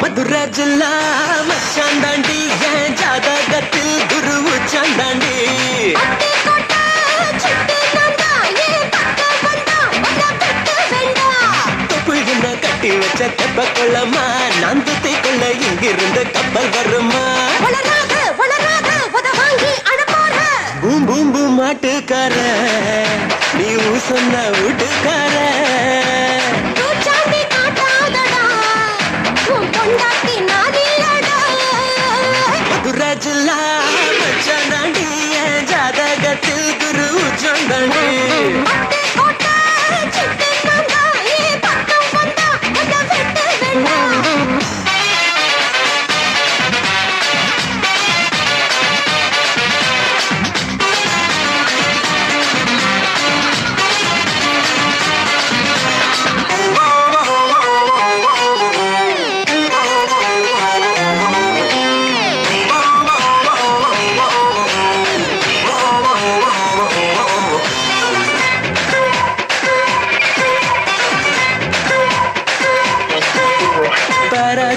மதுரை ஜில்லா மச்சான் தாண்டி என் ஜாதகத்தில் குரு உச்சாண்டாண்டி அட்டை கோட்டை வச்ச தெப்ப கொள்ளமா நான் துத்தை கொள்ள இங்கிருந்து கப்பல் வருமா. பூம் பூம் பூம் மாட்டுக்கார நீ சொன்ன வீட்டுக்கார. ஜில்லா மச்சான் தாண்டி என்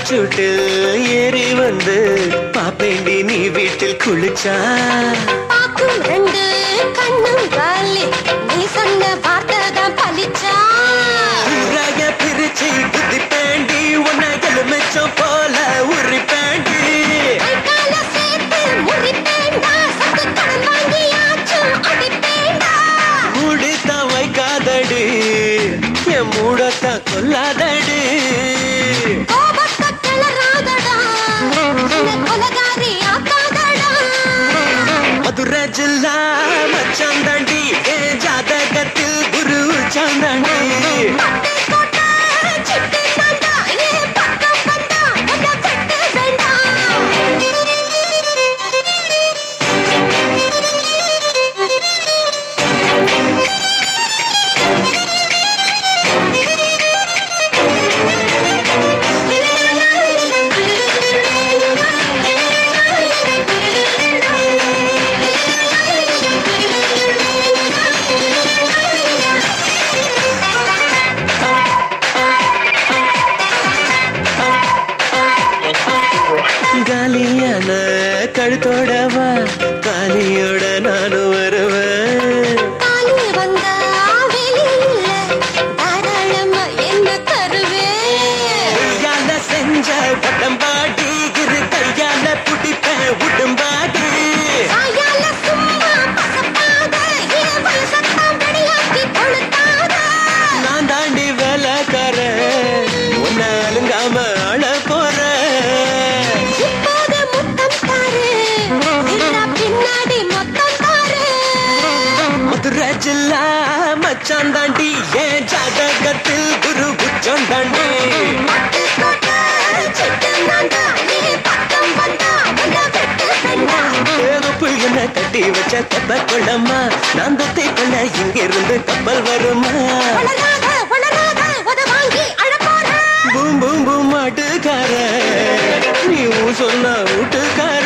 பாராசூட்டில் ஏறி வந்து பாப்பேண்டி நீ வீட்டில் குளிச்சா? பாக்கும் ரெண்டு கண்ணும் காலி நீ சொன்ன வார்த்தை தான் பலிச்சா ஊராக பிரிச்சு புத்தி பேண்டி உன்னை எலுமிச்சம் போல உரி பேண்டி கை கால மதுரை ஜில்லா கழுத்தோடவா காலியோட மச்சான் தாண்டி என் ஜாதகத்தில் குரு குச்சம் தாண்டி என்ன கட்டி வச்ச தப்ப கொள்ளம்மா நான் தொத்தை கொள்ள இங்கிருந்து கப்பல் வருமா? வளராத பூம் பூம் பூம் மாட்டுக்கார நீ சொன்ன வீட்டுக்கார